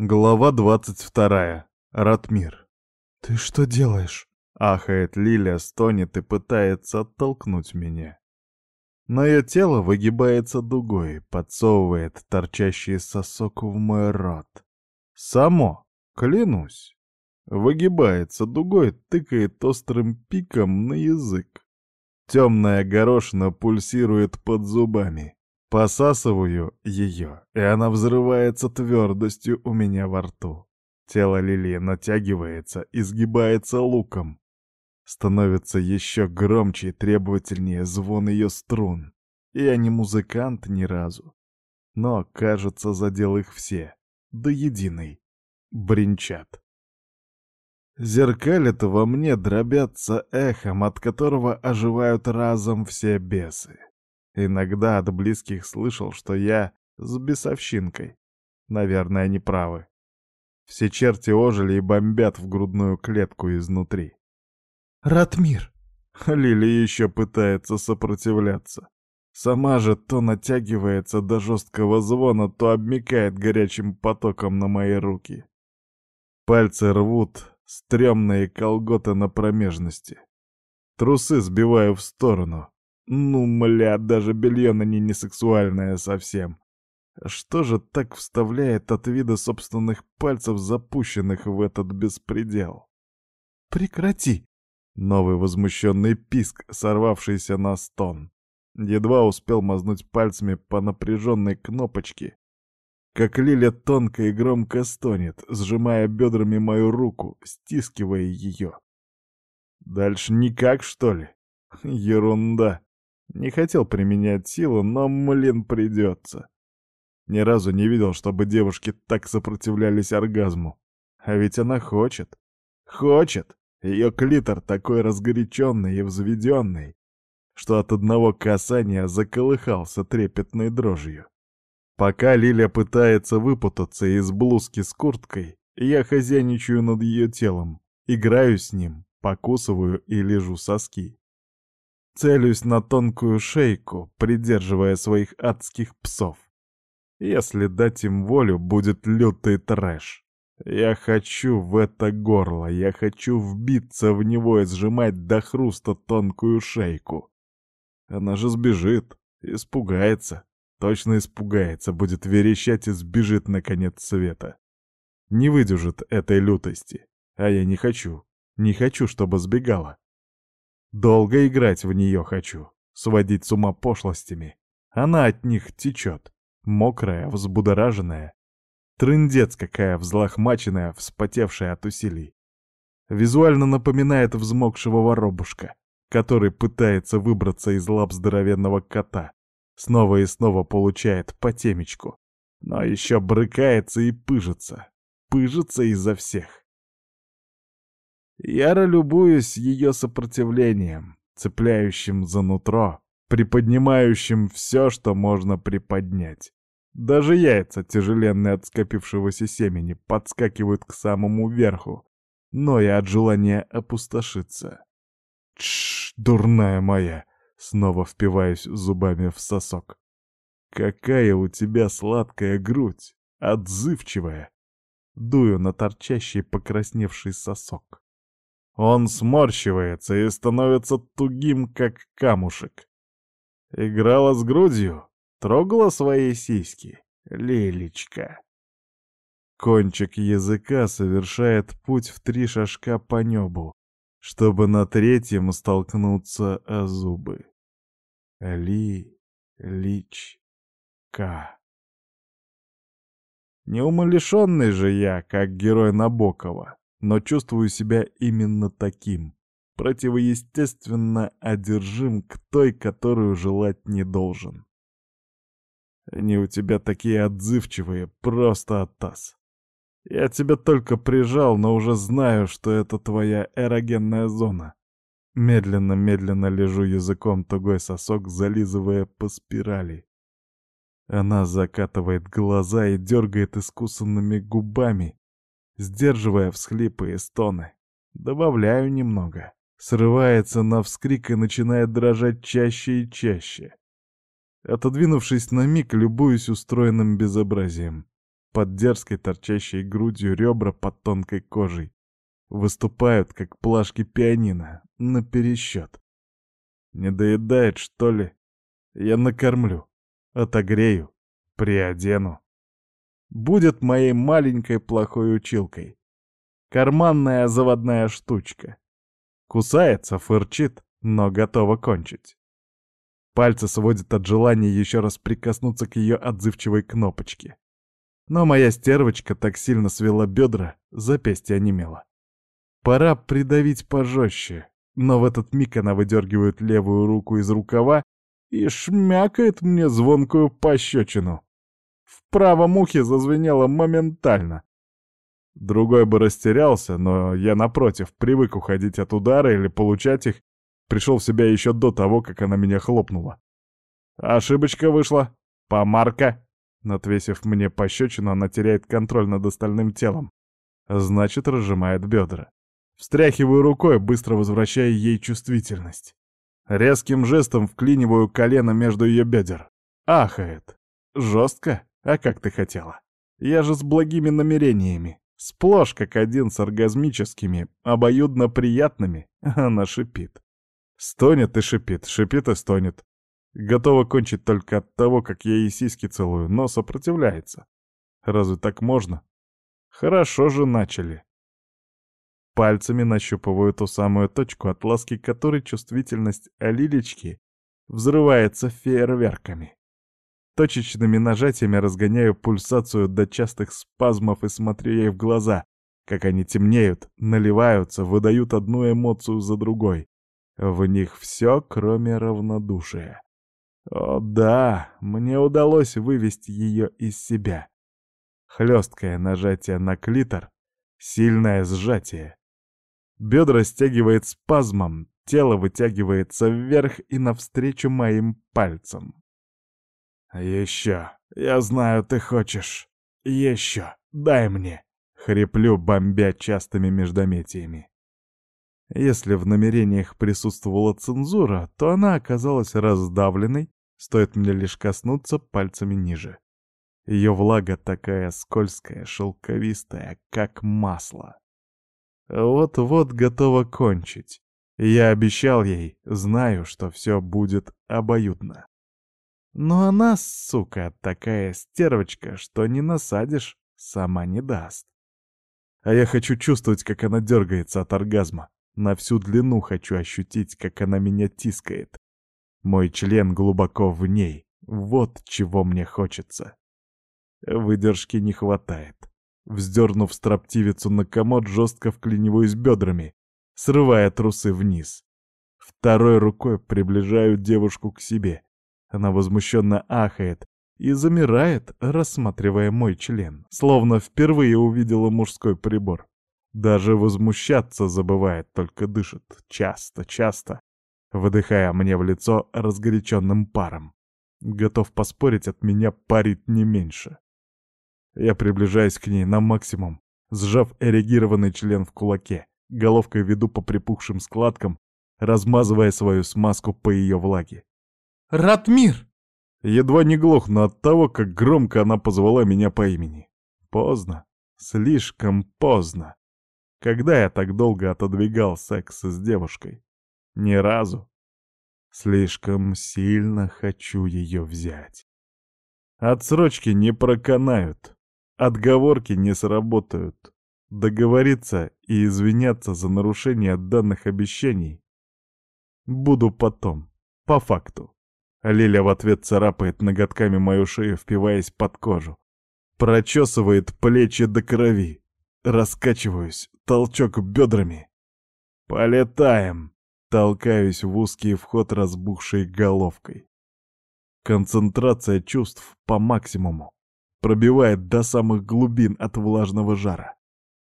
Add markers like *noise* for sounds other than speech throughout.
Глава 22. Ратмир. «Ты что делаешь?» — ахает Лиля, стонет и пытается оттолкнуть меня. Но ее тело выгибается дугой, подсовывает торчащий сосок в мой рот. Само, клянусь. Выгибается дугой, тыкает острым пиком на язык. Темная горошина пульсирует под зубами. Посасываю ее, и она взрывается твердостью у меня во рту. Тело Лили натягивается изгибается луком. Становится еще громче и требовательнее звон ее струн. Я не музыкант ни разу. Но, кажется, задел их все. До единой. Бринчат. Зеркалят во мне дробятся эхом, от которого оживают разом все бесы. Иногда от близких слышал, что я с бесовщинкой. Наверное, они правы. Все черти ожили и бомбят в грудную клетку изнутри. «Ратмир!» Лили еще пытается сопротивляться. Сама же то натягивается до жесткого звона, то обмикает горячим потоком на мои руки. Пальцы рвут стрёмные колготы на промежности. Трусы сбиваю в сторону. Ну, мля, даже белье на ней не сексуальное совсем. Что же так вставляет от вида собственных пальцев, запущенных в этот беспредел? Прекрати! Новый возмущенный писк, сорвавшийся на стон. Едва успел мазнуть пальцами по напряженной кнопочке, как Лиля тонко и громко стонет, сжимая бедрами мою руку, стискивая ее. Дальше никак, что ли? Ерунда. Не хотел применять силу, но, млин, придется. Ни разу не видел, чтобы девушки так сопротивлялись оргазму. А ведь она хочет. Хочет! Ее клитор такой разгоряченный и взведенный, что от одного касания заколыхался трепетной дрожью. Пока Лиля пытается выпутаться из блузки с курткой, я хозяйничаю над ее телом, играю с ним, покусываю и лежу соски целюсь на тонкую шейку, придерживая своих адских псов. Если дать им волю, будет лютый трэш. Я хочу в это горло, я хочу вбиться в него и сжимать до хруста тонкую шейку. Она же сбежит, испугается, точно испугается, будет верещать и сбежит на конец света. Не выдержит этой лютости, а я не хочу, не хочу, чтобы сбегала. Долго играть в нее хочу, сводить с ума пошлостями. Она от них течет, мокрая, взбудораженная. Трындец какая, взлохмаченная, вспотевшая от усилий. Визуально напоминает взмокшего воробушка, который пытается выбраться из лап здоровенного кота. Снова и снова получает по темечку, но еще брыкается и пыжится. Пыжится изо всех. Я любуюсь ее сопротивлением, цепляющим за нутро, приподнимающим все, что можно приподнять. Даже яйца, тяжеленные от скопившегося семени, подскакивают к самому верху, но и от желания опустошиться. Тш, дурная моя! Снова впиваюсь зубами в сосок. Какая у тебя сладкая грудь, отзывчивая! Дую на торчащий покрасневший сосок. Он сморщивается и становится тугим, как камушек. Играла с грудью, трогала свои сиськи. Лилечка. Кончик языка совершает путь в три шажка по небу, чтобы на третьем столкнуться о зубы. Ли... Лич... К. Неумалишенный же я, как герой Набокова но чувствую себя именно таким, противоестественно одержим к той, которую желать не должен. Они у тебя такие отзывчивые, просто от. Я тебя только прижал, но уже знаю, что это твоя эрогенная зона. Медленно-медленно лежу языком тугой сосок, зализывая по спирали. Она закатывает глаза и дергает искусанными губами, сдерживая всхлипы и стоны. Добавляю немного. Срывается на вскрик и начинает дрожать чаще и чаще. Отодвинувшись на миг, любуюсь устроенным безобразием. Под дерзкой торчащей грудью ребра под тонкой кожей. Выступают, как плашки пианино, на пересчет. Не доедает, что ли? Я накормлю, отогрею, приодену будет моей маленькой плохой училкой. Карманная заводная штучка. Кусается, фырчит, но готова кончить. Пальцы сводят от желания еще раз прикоснуться к ее отзывчивой кнопочке. Но моя стервочка так сильно свела бедра, запястье онемело. Пора придавить пожестче, но в этот миг она выдергивает левую руку из рукава и шмякает мне звонкую пощечину в правом ухе зазвенело моментально. Другой бы растерялся, но я, напротив, привык уходить от удара или получать их, пришел в себя еще до того, как она меня хлопнула. Ошибочка вышла. Помарка. Отвесив мне пощечину, она теряет контроль над остальным телом. Значит, разжимает бедра. Встряхиваю рукой, быстро возвращая ей чувствительность. Резким жестом вклиниваю колено между ее бедер. Ахает. Жестко а как ты хотела. Я же с благими намерениями, сплошь как один с оргазмическими, обоюдно приятными. *laughs* Она шипит. Стонет и шипит, шипит и стонет. Готова кончить только от того, как я ей сиськи целую, но сопротивляется. Разве так можно? Хорошо же начали. Пальцами нащупываю ту самую точку, от ласки которой чувствительность Алилечки взрывается фейерверками. Точечными нажатиями разгоняю пульсацию до частых спазмов и смотрю ей в глаза, как они темнеют, наливаются, выдают одну эмоцию за другой. В них все, кроме равнодушия. О да, мне удалось вывести ее из себя. Хлесткое нажатие на клитор, сильное сжатие. Бедра стягивает спазмом, тело вытягивается вверх и навстречу моим пальцам. «Еще! Я знаю, ты хочешь! Еще! Дай мне!» — хриплю, бомбя частыми междометиями. Если в намерениях присутствовала цензура, то она оказалась раздавленной, стоит мне лишь коснуться пальцами ниже. Ее влага такая скользкая, шелковистая, как масло. Вот-вот готова кончить. Я обещал ей, знаю, что все будет обоюдно. Но она, сука, такая стервочка, что не насадишь, сама не даст. А я хочу чувствовать, как она дергается от оргазма. На всю длину хочу ощутить, как она меня тискает. Мой член глубоко в ней. Вот чего мне хочется. Выдержки не хватает. Вздернув строптивицу на комод, жестко вклиниваюсь бедрами, срывая трусы вниз. Второй рукой приближаю девушку к себе — она возмущенно ахает и замирает, рассматривая мой член, словно впервые увидела мужской прибор. Даже возмущаться забывает, только дышит часто-часто, выдыхая мне в лицо разгоряченным паром. Готов поспорить, от меня парит не меньше. Я приближаюсь к ней на максимум, сжав эрегированный член в кулаке, головкой веду по припухшим складкам, размазывая свою смазку по ее влаге. Ратмир!» Едва не глохну от того, как громко она позвала меня по имени. Поздно. Слишком поздно. Когда я так долго отодвигал секс с девушкой? Ни разу. Слишком сильно хочу ее взять. Отсрочки не проканают. Отговорки не сработают. Договориться и извиняться за нарушение данных обещаний буду потом, по факту. Лиля в ответ царапает ноготками мою шею, впиваясь под кожу. Прочесывает плечи до крови. Раскачиваюсь, толчок бедрами. «Полетаем!» Толкаюсь в узкий вход разбухшей головкой. Концентрация чувств по максимуму. Пробивает до самых глубин от влажного жара.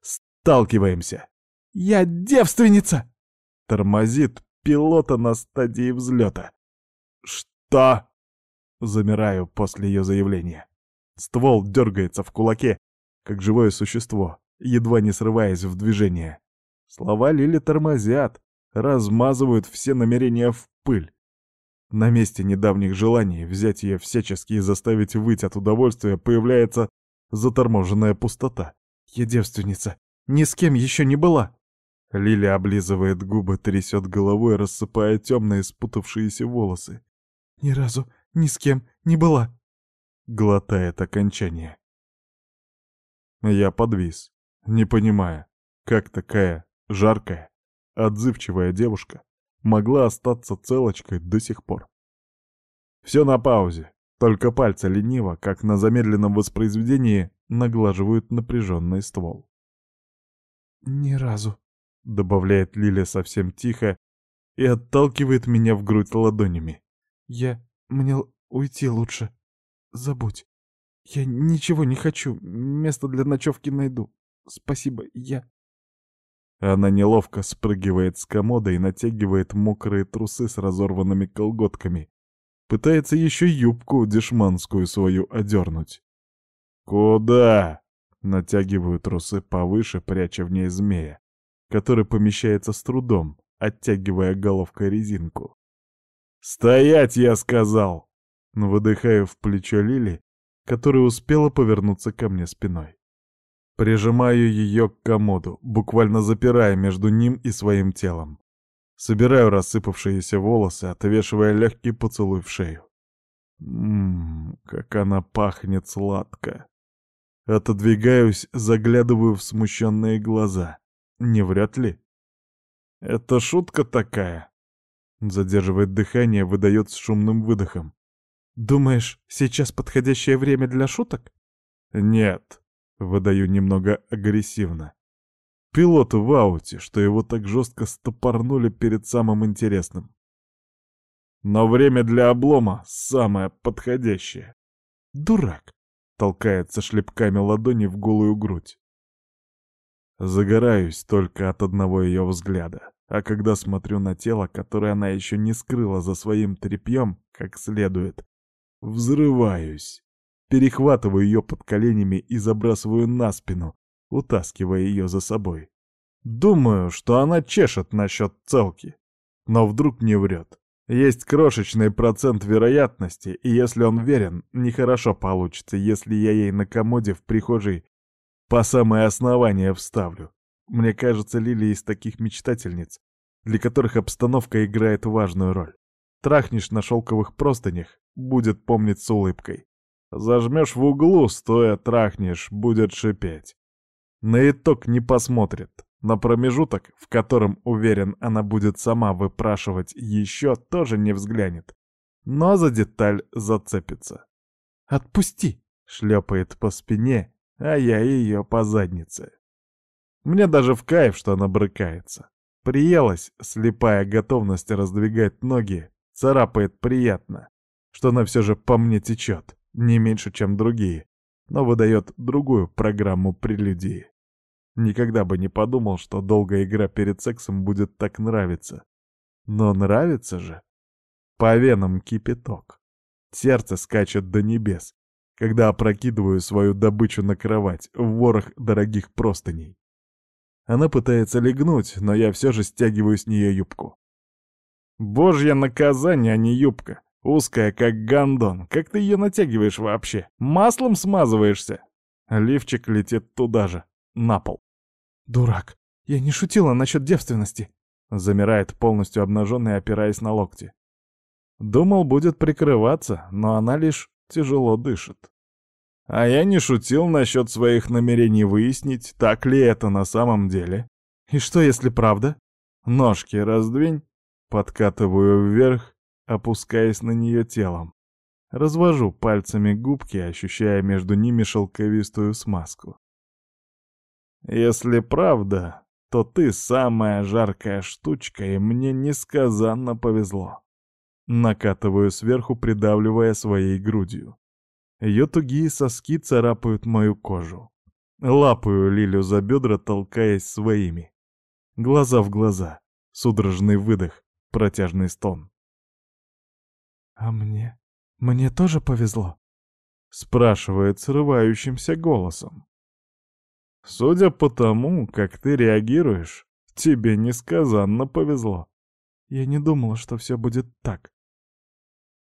Сталкиваемся. «Я девственница!» Тормозит пилота на стадии взлета. «Что?» Замираю после ее заявления. Ствол дергается в кулаке, как живое существо, едва не срываясь в движение. Слова Лили тормозят, размазывают все намерения в пыль. На месте недавних желаний взять ее всячески и заставить выть от удовольствия появляется заторможенная пустота. «Я девственница, ни с кем еще не была!» Лили облизывает губы, трясет головой, рассыпая темные спутавшиеся волосы. Ни разу ни с кем не была. Глотает окончание. Я подвис, не понимая, как такая жаркая, отзывчивая девушка могла остаться целочкой до сих пор. Все на паузе, только пальцы лениво, как на замедленном воспроизведении, наглаживают напряженный ствол. «Ни разу», — добавляет Лиля совсем тихо и отталкивает меня в грудь ладонями. Я... Мне уйти лучше. Забудь. Я ничего не хочу. Место для ночевки найду. Спасибо, я...» Она неловко спрыгивает с комода и натягивает мокрые трусы с разорванными колготками. Пытается еще юбку дешманскую свою одернуть. «Куда?» — натягиваю трусы повыше, пряча в ней змея, который помещается с трудом, оттягивая головкой резинку. «Стоять!» — я сказал, ну, выдыхаю в плечо Лили, которая успела повернуться ко мне спиной. Прижимаю ее к комоду, буквально запирая между ним и своим телом. Собираю рассыпавшиеся волосы, отвешивая легкий поцелуй в шею. Ммм, как она пахнет сладко. Отодвигаюсь, заглядываю в смущенные глаза. Не вряд ли? Это шутка такая. Задерживает дыхание, выдает с шумным выдохом. «Думаешь, сейчас подходящее время для шуток?» «Нет», — выдаю немного агрессивно. Пилот в ауте, что его так жестко стопорнули перед самым интересным. Но время для облома самое подходящее». «Дурак!» — толкается шлепками ладони в голую грудь. Загораюсь только от одного ее взгляда. А когда смотрю на тело, которое она еще не скрыла за своим тряпьем, как следует, взрываюсь. Перехватываю ее под коленями и забрасываю на спину, утаскивая ее за собой. Думаю, что она чешет насчет целки. Но вдруг не врет. Есть крошечный процент вероятности, и если он верен, нехорошо получится, если я ей на комоде в прихожей по самое основание вставлю. Мне кажется, лилии из таких мечтательниц, для которых обстановка играет важную роль. Трахнешь на шелковых простынях, будет помнить с улыбкой. Зажмешь в углу, стоя трахнешь, будет шипеть. На итог не посмотрит. На промежуток, в котором, уверен, она будет сама выпрашивать еще, тоже не взглянет. Но за деталь зацепится. «Отпусти!» — шлепает по спине, а я ее по заднице. Мне даже в кайф, что она брыкается. Приелась, слепая готовность раздвигать ноги, царапает приятно, что она все же по мне течет, не меньше, чем другие, но выдает другую программу прелюдии. Никогда бы не подумал, что долгая игра перед сексом будет так нравиться. Но нравится же. По венам кипяток. Сердце скачет до небес, когда опрокидываю свою добычу на кровать в ворох дорогих простыней. Она пытается легнуть, но я все же стягиваю с нее юбку. Божье наказание, а не юбка. Узкая, как гандон. Как ты ее натягиваешь вообще? Маслом смазываешься? Лифчик летит туда же, на пол. Дурак. Я не шутила насчет девственности. Замирает полностью обнаженный, опираясь на локти. Думал, будет прикрываться, но она лишь тяжело дышит. А я не шутил насчет своих намерений выяснить, так ли это на самом деле. И что, если правда? Ножки раздвинь, подкатываю вверх, опускаясь на нее телом. Развожу пальцами губки, ощущая между ними шелковистую смазку. Если правда, то ты самая жаркая штучка, и мне несказанно повезло. Накатываю сверху, придавливая своей грудью. Ее тугие соски царапают мою кожу. Лапаю Лилю за бедра, толкаясь своими. Глаза в глаза. Судорожный выдох. Протяжный стон. «А мне? Мне тоже повезло?» Спрашивает срывающимся голосом. «Судя по тому, как ты реагируешь, тебе несказанно повезло. Я не думала, что все будет так».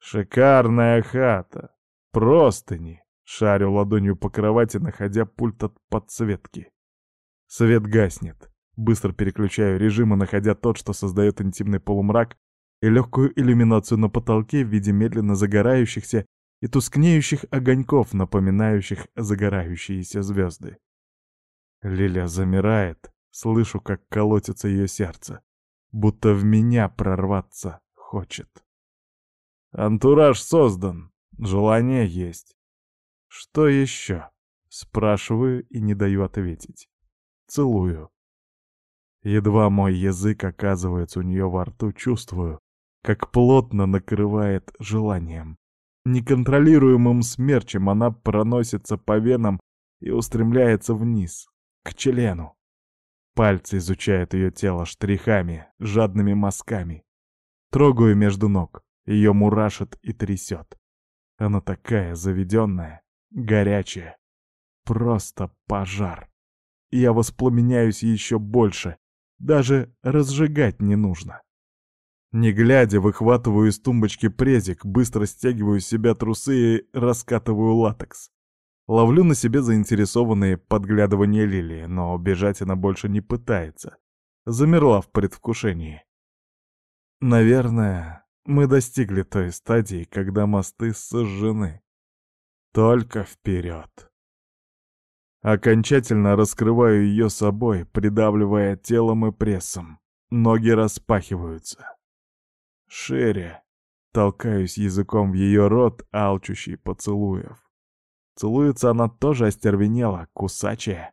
«Шикарная хата!» простыни, шарю ладонью по кровати, находя пульт от подсветки. Свет гаснет. Быстро переключаю режимы, находя тот, что создает интимный полумрак и легкую иллюминацию на потолке в виде медленно загорающихся и тускнеющих огоньков, напоминающих загорающиеся звезды. Лиля замирает, слышу, как колотится ее сердце, будто в меня прорваться хочет. «Антураж создан!» Желание есть. Что еще? Спрашиваю и не даю ответить. Целую. Едва мой язык оказывается у нее во рту, чувствую, как плотно накрывает желанием. Неконтролируемым смерчем она проносится по венам и устремляется вниз, к члену. Пальцы изучают ее тело штрихами, жадными мазками. Трогаю между ног, ее мурашит и трясет. Она такая заведенная, горячая. Просто пожар. Я воспламеняюсь еще больше. Даже разжигать не нужно. Не глядя, выхватываю из тумбочки презик, быстро стягиваю с себя трусы и раскатываю латекс. Ловлю на себе заинтересованные подглядывания Лилии, но бежать она больше не пытается. Замерла в предвкушении. Наверное, мы достигли той стадии, когда мосты сожжены. Только вперед. Окончательно раскрываю ее собой, придавливая телом и прессом. Ноги распахиваются. Шире. Толкаюсь языком в ее рот, алчущий поцелуев. Целуется она тоже остервенела, кусачая.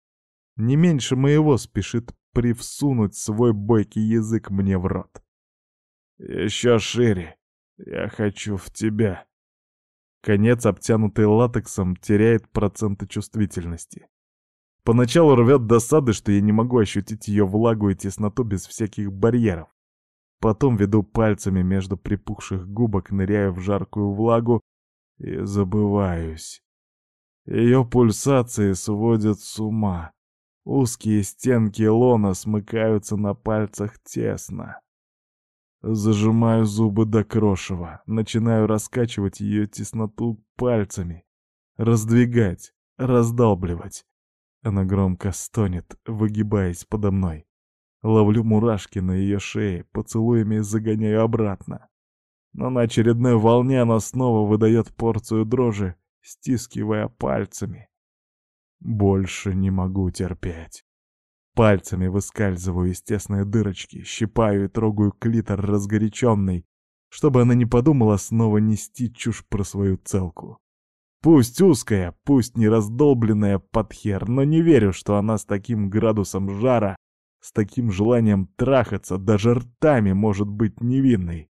Не меньше моего спешит привсунуть свой бойкий язык мне в рот. Еще шире. Я хочу в тебя. Конец, обтянутый латексом, теряет проценты чувствительности. Поначалу рвет досады, что я не могу ощутить ее влагу и тесноту без всяких барьеров. Потом веду пальцами между припухших губок, ныряю в жаркую влагу и забываюсь. Ее пульсации сводят с ума. Узкие стенки лона смыкаются на пальцах тесно. Зажимаю зубы до крошева, начинаю раскачивать ее тесноту пальцами. Раздвигать, раздалбливать. Она громко стонет, выгибаясь подо мной. Ловлю мурашки на ее шее, поцелуями загоняю обратно. Но на очередной волне она снова выдает порцию дрожи, стискивая пальцами. Больше не могу терпеть. Пальцами выскальзываю из тесной дырочки, щипаю и трогаю клитор разгоряченный, чтобы она не подумала снова нести чушь про свою целку. Пусть узкая, пусть не раздолбленная под хер, но не верю, что она с таким градусом жара, с таким желанием трахаться, даже ртами может быть невинной.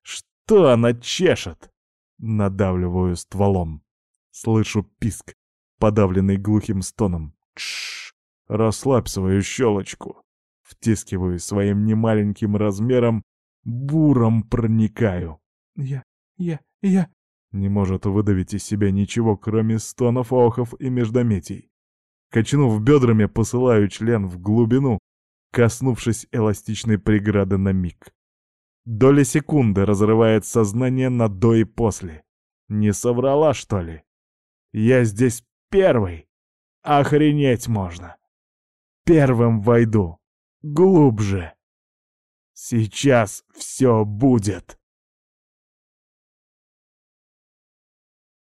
Что она чешет? Надавливаю стволом. Слышу писк, подавленный глухим стоном. Тш. Расслабь свою щелочку. Втискиваю своим немаленьким размером, буром проникаю. Я, я, я... Не может выдавить из себя ничего, кроме стонов, охов и междометий. Качнув бедрами, посылаю член в глубину, коснувшись эластичной преграды на миг. Доля секунды разрывает сознание на «до» и «после». Не соврала, что ли? Я здесь первый. Охренеть можно первым войду. Глубже. Сейчас все будет.